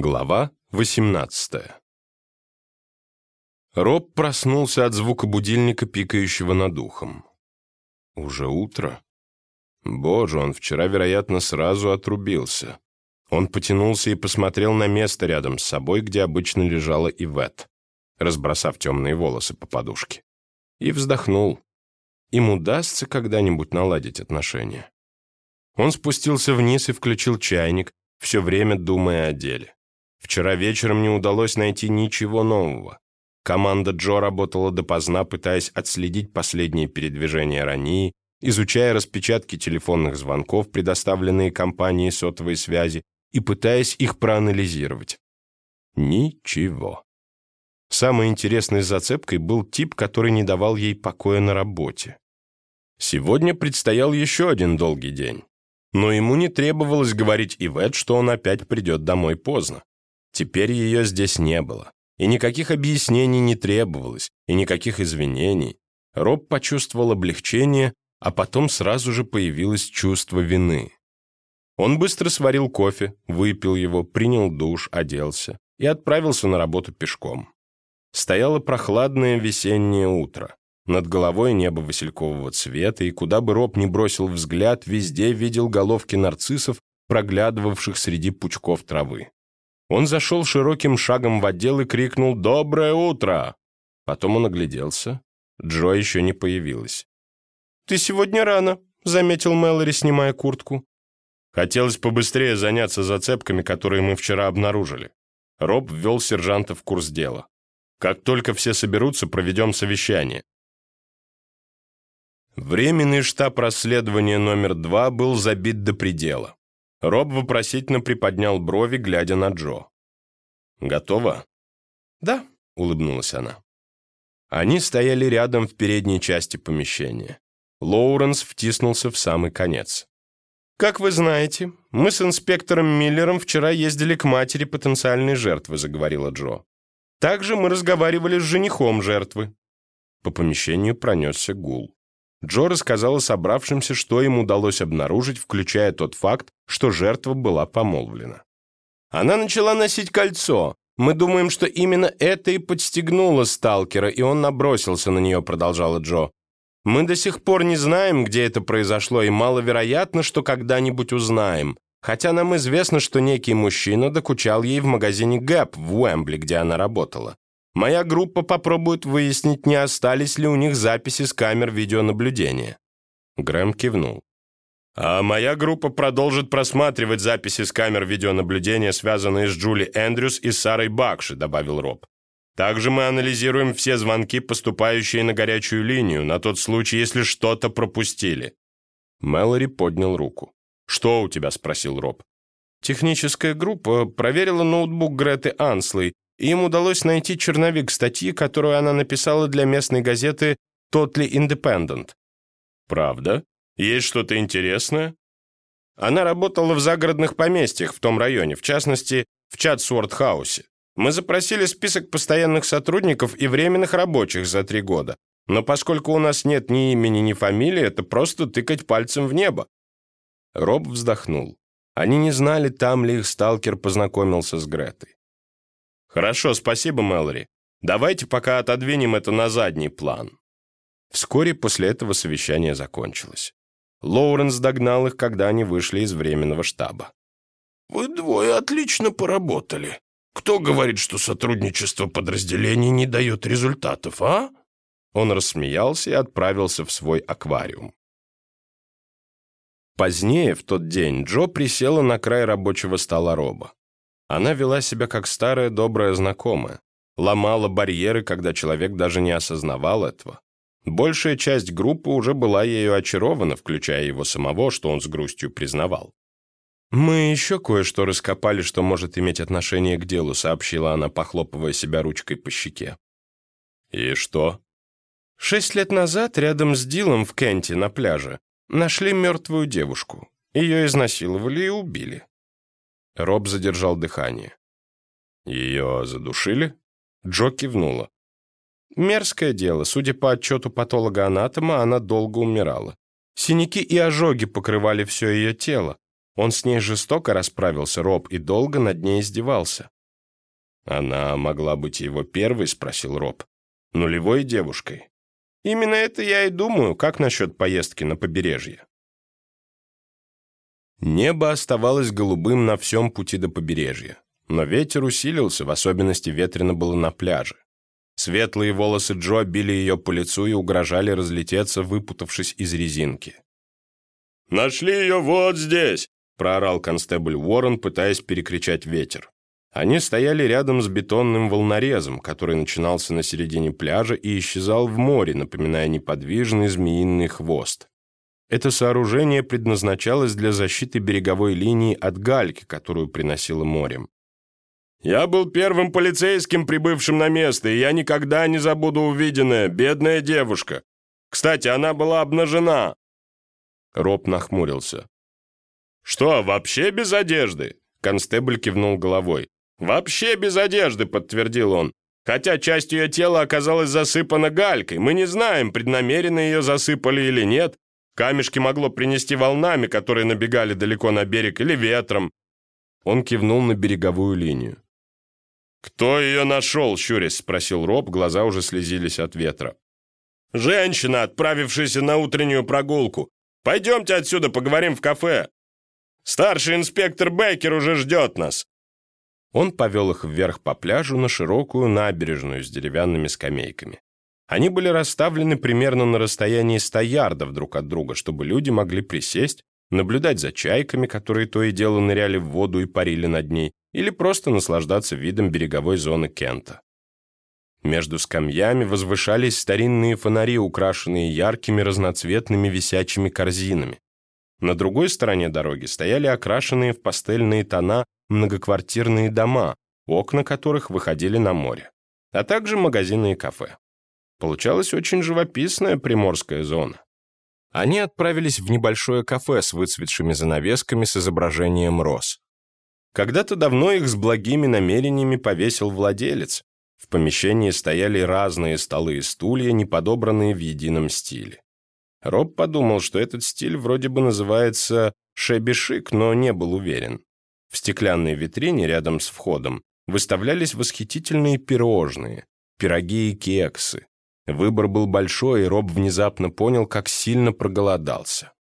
Глава 18 Роб проснулся от звука будильника, пикающего над ухом. Уже утро? Боже, он вчера, вероятно, сразу отрубился. Он потянулся и посмотрел на место рядом с собой, где обычно лежала Ивет, разбросав темные волосы по подушке. И вздохнул. Им удастся когда-нибудь наладить отношения. Он спустился вниз и включил чайник, все время думая о деле. Вчера вечером не удалось найти ничего нового. Команда Джо работала допоздна, пытаясь отследить последние передвижения Рании, изучая распечатки телефонных звонков, предоставленные компанией сотовой связи, и пытаясь их проанализировать. Ничего. Самой интересной зацепкой был тип, который не давал ей покоя на работе. Сегодня предстоял еще один долгий день. Но ему не требовалось говорить Ивет, что он опять придет домой поздно. Теперь ее здесь не было. И никаких объяснений не требовалось, и никаких извинений. Роб почувствовал облегчение, а потом сразу же появилось чувство вины. Он быстро сварил кофе, выпил его, принял душ, оделся и отправился на работу пешком. Стояло прохладное весеннее утро. Над головой небо василькового цвета, и куда бы Роб ни бросил взгляд, везде видел головки нарциссов, проглядывавших среди пучков травы. Он зашел широким шагом в отдел и крикнул «Доброе утро!». Потом он огляделся. Джо еще не появилась. «Ты сегодня рано», — заметил Мэлори, снимая куртку. Хотелось побыстрее заняться зацепками, которые мы вчера обнаружили. Роб ввел сержанта в курс дела. Как только все соберутся, проведем совещание. Временный штаб расследования номер два был забит до предела. Роб вопросительно приподнял брови, глядя на Джо. «Готова?» «Да», — улыбнулась она. Они стояли рядом в передней части помещения. Лоуренс втиснулся в самый конец. «Как вы знаете, мы с инспектором Миллером вчера ездили к матери потенциальной жертвы», — заговорила Джо. «Также мы разговаривали с женихом жертвы». По помещению пронесся гул. Джо рассказала собравшимся, что им удалось обнаружить, включая тот факт, что жертва была помолвлена. Она начала носить кольцо. Мы думаем, что именно это и подстегнуло сталкера, и он набросился на нее, продолжала Джо. Мы до сих пор не знаем, где это произошло, и маловероятно, что когда-нибудь узнаем. Хотя нам известно, что некий мужчина докучал ей в магазине Гэп в Уэмбли, где она работала. Моя группа попробует выяснить, не остались ли у них записи с камер видеонаблюдения». Грэм кивнул. «А моя группа продолжит просматривать записи с камер видеонаблюдения, связанные с Джули Эндрюс и Сарой Бакши», добавил Роб. «Также мы анализируем все звонки, поступающие на горячую линию, на тот случай, если что-то пропустили». Мэлори поднял руку. «Что у тебя?» — спросил Роб. Техническая группа проверила ноутбук Греты Анслей и им удалось найти черновик статьи, которую она написала для местной газеты «Тотли Индепендент». «Правда? Есть что-то интересное?» Она работала в загородных поместьях в том районе, в частности, в Чатсуорт-хаусе. Мы запросили список постоянных сотрудников и временных рабочих за три года. Но поскольку у нас нет ни имени, ни фамилии, это просто тыкать пальцем в небо. Роб вздохнул. Они не знали, там ли их сталкер познакомился с Гретой. «Хорошо, спасибо, Мэлори. Давайте пока отодвинем это на задний план». Вскоре после этого совещание закончилось. Лоуренс догнал их, когда они вышли из временного штаба. «Вы двое отлично поработали. Кто говорит, что сотрудничество подразделений не дает результатов, а?» Он рассмеялся и отправился в свой аквариум. Позднее, в тот день, Джо присела на край рабочего стола Роба. Она вела себя как старая добрая знакомая, ломала барьеры, когда человек даже не осознавал этого. Большая часть группы уже была ею очарована, включая его самого, что он с грустью признавал. «Мы еще кое-что раскопали, что может иметь отношение к делу», сообщила она, похлопывая себя ручкой по щеке. «И что?» Шесть лет назад рядом с Дилом в Кенте на пляже нашли мертвую девушку. Ее изнасиловали и убили. Роб задержал дыхание. «Ее задушили?» Джо кивнула. Мерзкое дело. Судя по отчету патолога-анатома, она долго умирала. Синяки и ожоги покрывали все ее тело. Он с ней жестоко расправился, Роб, и долго над ней издевался. «Она могла быть его первой?» — спросил Роб. «Нулевой девушкой?» «Именно это я и думаю. Как насчет поездки на побережье?» Небо оставалось голубым на всем пути до побережья, но ветер усилился, в особенности ветрено было на пляже. Светлые волосы Джо били ее по лицу и угрожали разлететься, выпутавшись из резинки. «Нашли ее вот здесь!» — проорал констебль Уоррен, пытаясь перекричать ветер. Они стояли рядом с бетонным волнорезом, который начинался на середине пляжа и исчезал в море, напоминая неподвижный змеиный хвост. Это сооружение предназначалось для защиты береговой линии от гальки, которую приносило морем. «Я был первым полицейским, прибывшим на место, и я никогда не забуду увиденное. Бедная девушка. Кстати, она была обнажена». Роб нахмурился. «Что, вообще без одежды?» Констебль кивнул головой. «Вообще без одежды», — подтвердил он. «Хотя часть ее тела оказалась засыпана галькой. Мы не знаем, преднамеренно ее засыпали или нет. Камешки могло принести волнами, которые набегали далеко на берег, или ветром». Он кивнул на береговую линию. «Кто ее нашел?» — щурясь спросил Роб, глаза уже слезились от ветра. «Женщина, отправившаяся на утреннюю прогулку. Пойдемте отсюда, поговорим в кафе. Старший инспектор Бейкер уже ждет нас». Он повел их вверх по пляжу на широкую набережную с деревянными скамейками. Они были расставлены примерно на расстоянии ста ярдов друг от друга, чтобы люди могли присесть, наблюдать за чайками, которые то и дело ныряли в воду и парили над ней, или просто наслаждаться видом береговой зоны Кента. Между скамьями возвышались старинные фонари, украшенные яркими разноцветными висячими корзинами. На другой стороне дороги стояли окрашенные в пастельные тона многоквартирные дома, окна которых выходили на море, а также магазины и кафе. Получалась очень живописная приморская зона. Они отправились в небольшое кафе с выцветшими занавесками с изображением роз. Когда-то давно их с благими намерениями повесил владелец. В помещении стояли разные столы и стулья, не подобранные в едином стиле. Роб подумал, что этот стиль вроде бы называется шеби-шик, но не был уверен. В стеклянной витрине рядом с входом выставлялись восхитительные пирожные, пироги и кексы. Выбор был большой, и Роб внезапно понял, как сильно проголодался.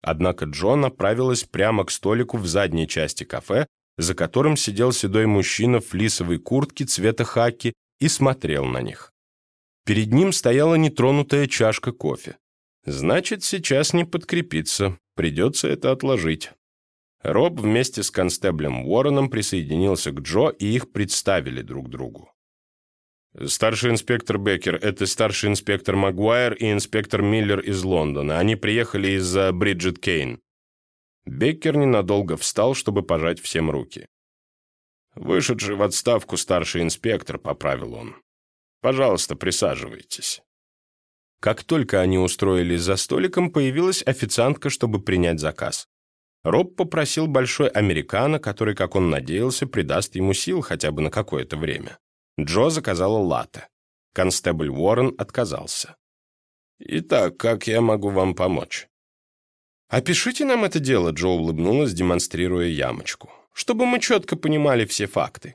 Однако Джон направилась прямо к столику в задней части кафе, за которым сидел седой мужчина в флисовой куртке цвета хаки и смотрел на них. Перед ним стояла нетронутая чашка кофе. Значит, сейчас не подкрепиться, придется это отложить. Роб вместе с констеблем Уорреном присоединился к Джо, и их представили друг другу. «Старший инспектор Беккер, это старший инспектор Магуайр и инспектор Миллер из Лондона. Они приехали из-за Бриджит Кейн». Беккер ненадолго встал, чтобы пожать всем руки. «Вышедший в отставку старший инспектор», — поправил он. «Пожалуйста, присаживайтесь». Как только они устроились за столиком, появилась официантка, чтобы принять заказ. Роб попросил большой американо, который, как он надеялся, придаст ему сил хотя бы на какое-то время. Джо заказала латте. Констебль Уоррен отказался. «Итак, как я могу вам помочь?» «Опишите нам это дело», — Джо улыбнулась, демонстрируя ямочку, «чтобы мы четко понимали все факты».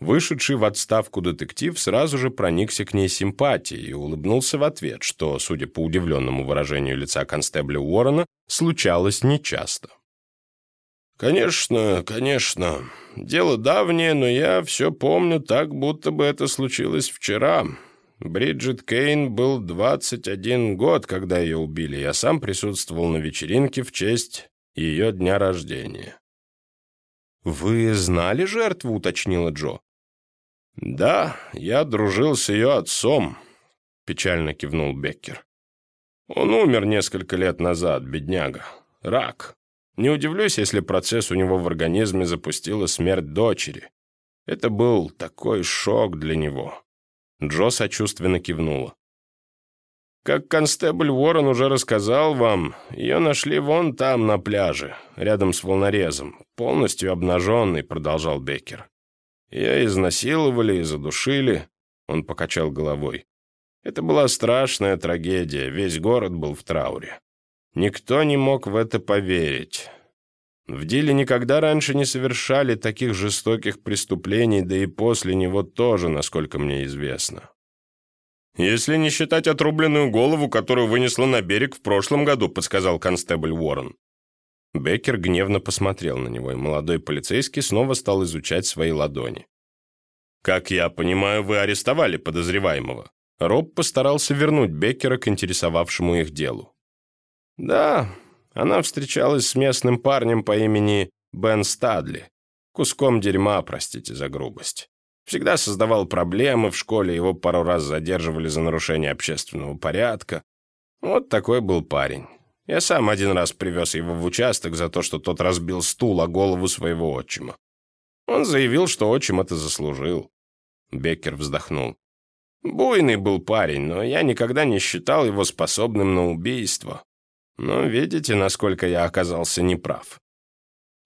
Вышедший в отставку детектив сразу же проникся к ней симпатией и улыбнулся в ответ, что, судя по удивленному выражению лица констебля Уоррена, случалось нечасто. «Конечно, конечно. Дело давнее, но я все помню так, будто бы это случилось вчера. Бриджит Кейн был 21 год, когда ее убили. Я сам присутствовал на вечеринке в честь ее дня рождения». «Вы знали жертву?» — уточнила Джо. «Да, я дружил с ее отцом», — печально кивнул Беккер. «Он умер несколько лет назад, бедняга. Рак. Не удивлюсь, если процесс у него в организме запустила смерть дочери. Это был такой шок для него». Джо сочувственно кивнула. «Как констебль Уоррен уже рассказал вам, ее нашли вон там, на пляже, рядом с волнорезом, полностью обнаженный», — продолжал Беккер. Ее изнасиловали и задушили. Он покачал головой. Это была страшная трагедия, весь город был в трауре. Никто не мог в это поверить. В деле никогда раньше не совершали таких жестоких преступлений, да и после него тоже, насколько мне известно. «Если не считать отрубленную голову, которую вынесла на берег в прошлом году», подсказал констебль Уоррен. Беккер гневно посмотрел на него, и молодой полицейский снова стал изучать свои ладони. «Как я понимаю, вы арестовали подозреваемого?» Роб постарался вернуть Беккера к интересовавшему их делу. «Да, она встречалась с местным парнем по имени Бен Стадли. Куском дерьма, простите за грубость. Всегда создавал проблемы в школе, его пару раз задерживали за нарушение общественного порядка. Вот такой был парень. Я сам один раз привез его в участок за то, что тот разбил стул о голову своего отчима. Он заявил, что отчим это заслужил. Беккер вздохнул. Буйный был парень, но я никогда не считал его способным на убийство. Но видите, насколько я оказался неправ.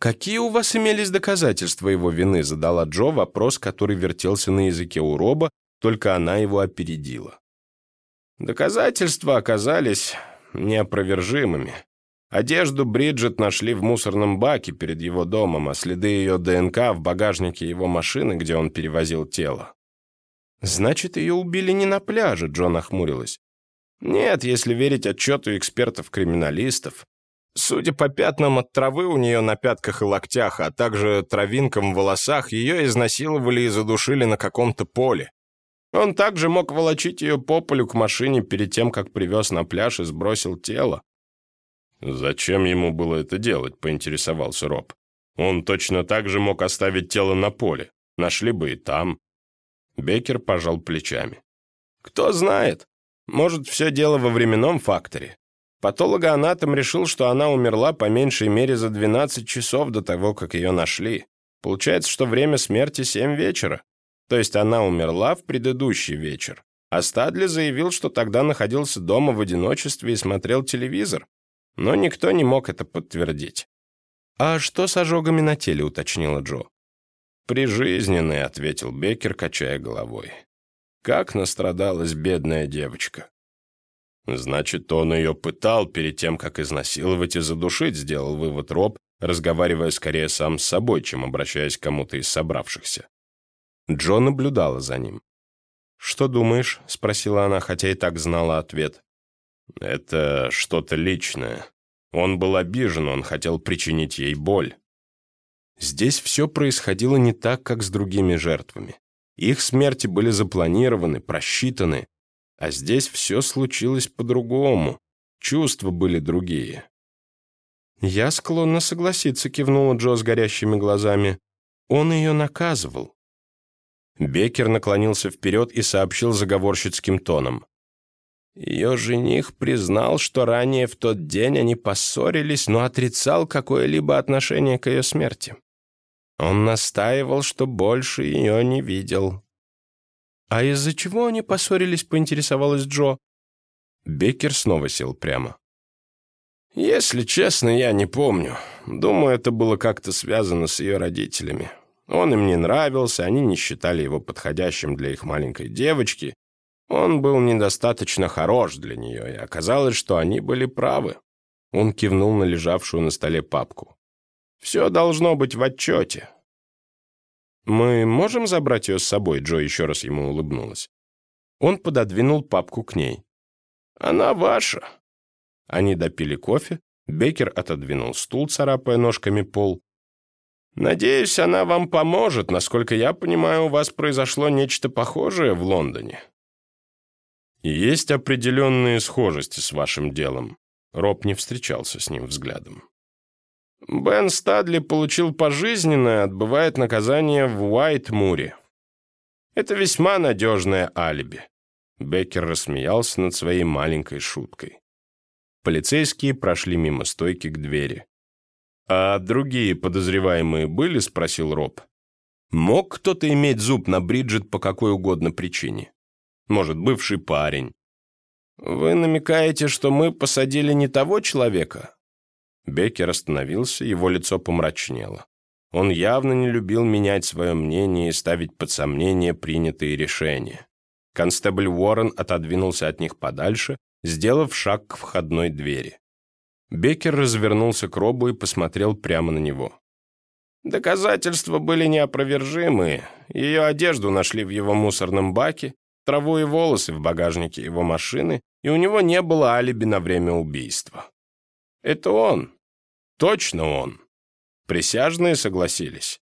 «Какие у вас имелись доказательства его вины?» задала Джо вопрос, который вертелся на языке у Роба, только она его опередила. Доказательства оказались неопровержимыми. Одежду Бриджит нашли в мусорном баке перед его домом, а следы ее ДНК в багажнике его машины, где он перевозил тело. «Значит, ее убили не на пляже», — Джон охмурилась. «Нет, если верить отчету экспертов-криминалистов. Судя по пятнам от травы у нее на пятках и локтях, а также травинкам в волосах, ее изнасиловали и задушили на каком-то поле. Он также мог волочить ее по полю к машине перед тем, как привез на пляж и сбросил тело. «Зачем ему было это делать?» — поинтересовался Роб. «Он точно так же мог оставить тело на поле. Нашли бы и там». Беккер пожал плечами. «Кто знает. Может, все дело во временном факторе. Патологоанатом решил, что она умерла по меньшей мере за 12 часов до того, как ее нашли. Получается, что время смерти 7 вечера. То есть она умерла в предыдущий вечер. А Стадли заявил, что тогда находился дома в одиночестве и смотрел телевизор. Но никто не мог это подтвердить. «А что с ожогами на теле?» — уточнила Джо. «Прижизненные», — ответил Беккер, качая головой. «Как настрадалась бедная девочка». «Значит, он ее пытал перед тем, как изнасиловать и задушить», — сделал вывод Роб, разговаривая скорее сам с собой, чем обращаясь к кому-то из собравшихся. Джо наблюдала за ним. «Что думаешь?» — спросила она, хотя и так знала ответ. «Это что-то личное. Он был обижен, он хотел причинить ей боль». Здесь все происходило не так, как с другими жертвами. Их смерти были запланированы, просчитаны, а здесь все случилось по-другому. Чувства были другие. «Я склонна согласиться», — кивнула Джо с горящими глазами. «Он ее наказывал». Беккер наклонился вперед и сообщил заговорщицким тоном. Ее жених признал, что ранее в тот день они поссорились, но отрицал какое-либо отношение к ее смерти. Он настаивал, что больше ее не видел. «А из-за чего они поссорились?» — поинтересовалась Джо. Беккер снова сел прямо. «Если честно, я не помню. Думаю, это было как-то связано с ее родителями. Он им не нравился, они не считали его подходящим для их маленькой девочки. Он был недостаточно хорош для нее, и оказалось, что они были правы». Он кивнул на лежавшую на столе папку. «Все должно быть в отчете. «Мы можем забрать ее с собой?» Джо еще раз ему улыбнулась. Он пододвинул папку к ней. «Она ваша». Они допили кофе, Беккер отодвинул стул, царапая ножками пол. «Надеюсь, она вам поможет. Насколько я понимаю, у вас произошло нечто похожее в Лондоне». «Есть определенные схожести с вашим делом». Роб не встречался с ним взглядом. Бен Стадли получил пожизненное, отбывает наказание в Уайт-Муре. Это весьма надежное алиби. Беккер рассмеялся над своей маленькой шуткой. Полицейские прошли мимо стойки к двери. «А другие подозреваемые были?» — спросил Роб. «Мог кто-то иметь зуб на Бриджит по какой угодно причине? Может, бывший парень?» «Вы намекаете, что мы посадили не того человека?» Беккер остановился, его лицо помрачнело. Он явно не любил менять свое мнение и ставить под сомнение принятые решения. Констебль Уоррен отодвинулся от них подальше, сделав шаг к входной двери. Беккер развернулся к Робу и посмотрел прямо на него. Доказательства были неопровержимые. Ее одежду нашли в его мусорном баке, траву и волосы в багажнике его машины, и у него не было алиби на время убийства. Это он. Точно он. Присяжные согласились.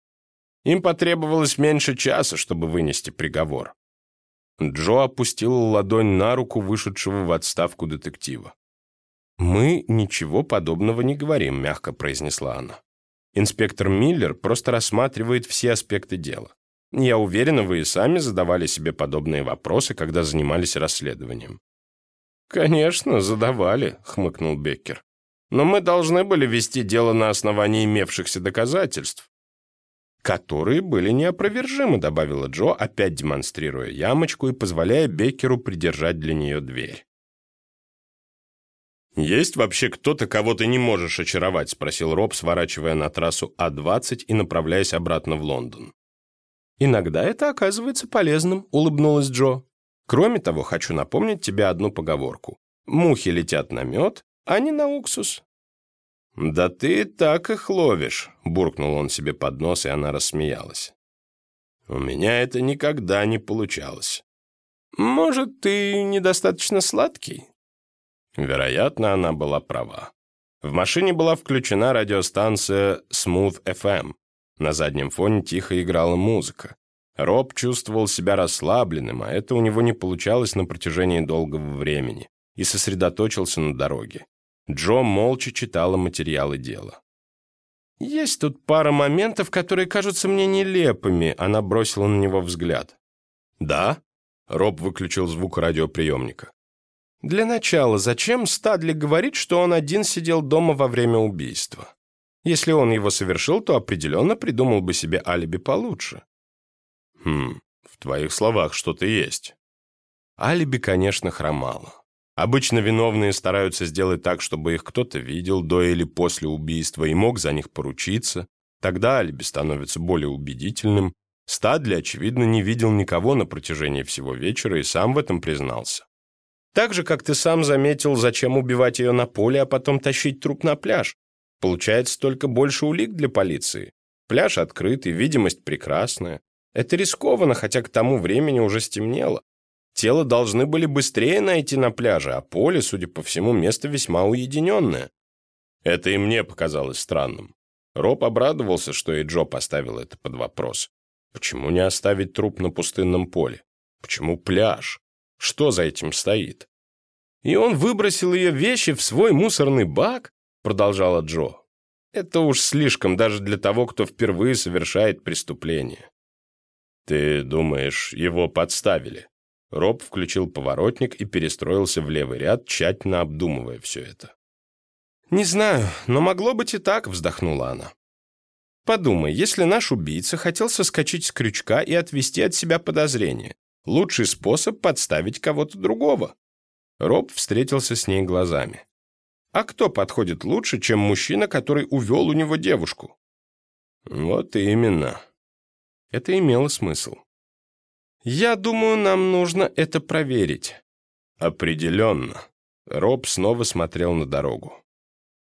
Им потребовалось меньше часа, чтобы вынести приговор. Джо опустил ладонь на руку вышедшего в отставку детектива. «Мы ничего подобного не говорим», — мягко произнесла она. «Инспектор Миллер просто рассматривает все аспекты дела. Я уверена, вы и сами задавали себе подобные вопросы, когда занимались расследованием». «Конечно, задавали», — хмыкнул Беккер. «Но мы должны были вести дело на основании имевшихся доказательств которые были неопровержимы», — добавила Джо, опять демонстрируя ямочку и позволяя Беккеру придержать для нее дверь. «Есть вообще кто-то, кого ты не можешь очаровать?» — спросил Роб, сворачивая на трассу А-20 и направляясь обратно в Лондон. «Иногда это оказывается полезным», — улыбнулась Джо. «Кроме того, хочу напомнить тебе одну поговорку. Мухи летят на мед, а не на уксус». «Да ты так их ловишь», — буркнул он себе под нос, и она рассмеялась. «У меня это никогда не получалось. Может, ты недостаточно сладкий?» Вероятно, она была права. В машине была включена радиостанция Smooth FM. На заднем фоне тихо играла музыка. Роб чувствовал себя расслабленным, а это у него не получалось на протяжении долгого времени, и сосредоточился на дороге. Джо молча читала материалы дела. «Есть тут пара моментов, которые кажутся мне нелепыми», она бросила на него взгляд. «Да?» Роб выключил звук радиоприемника. «Для начала, зачем Стадли говорит, что он один сидел дома во время убийства? Если он его совершил, то определенно придумал бы себе алиби получше». «Хм, в твоих словах что-то есть». Алиби, конечно, хромало. Обычно виновные стараются сделать так, чтобы их кто-то видел до или после убийства и мог за них поручиться. Тогда алиби становится более убедительным. Стадли, очевидно, не видел никого на протяжении всего вечера и сам в этом признался. Так же, как ты сам заметил, зачем убивать ее на поле, а потом тащить труп на пляж. Получается только больше улик для полиции. Пляж открытый, видимость прекрасная. Это рискованно, хотя к тому времени уже стемнело. Тело должны были быстрее найти на пляже, а поле, судя по всему, место весьма уединенное. Это и мне показалось странным. Роб обрадовался, что и Джо поставил это под вопрос. Почему не оставить труп на пустынном поле? Почему пляж? Что за этим стоит? И он выбросил ее вещи в свой мусорный бак, продолжала Джо. Это уж слишком даже для того, кто впервые совершает преступление. Ты думаешь, его подставили? Роб включил поворотник и перестроился в левый ряд, тщательно обдумывая все это. «Не знаю, но могло быть и так», — вздохнула она. «Подумай, если наш убийца хотел соскочить с крючка и отвести от себя подозрения, лучший способ подставить кого-то другого». Роб встретился с ней глазами. «А кто подходит лучше, чем мужчина, который увел у него девушку?» «Вот именно». Это имело смысл. «Я думаю, нам нужно это проверить». «Определенно». Роб снова смотрел на дорогу.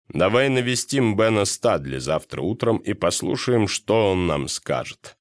«Давай навестим Бена Стадли завтра утром и послушаем, что он нам скажет».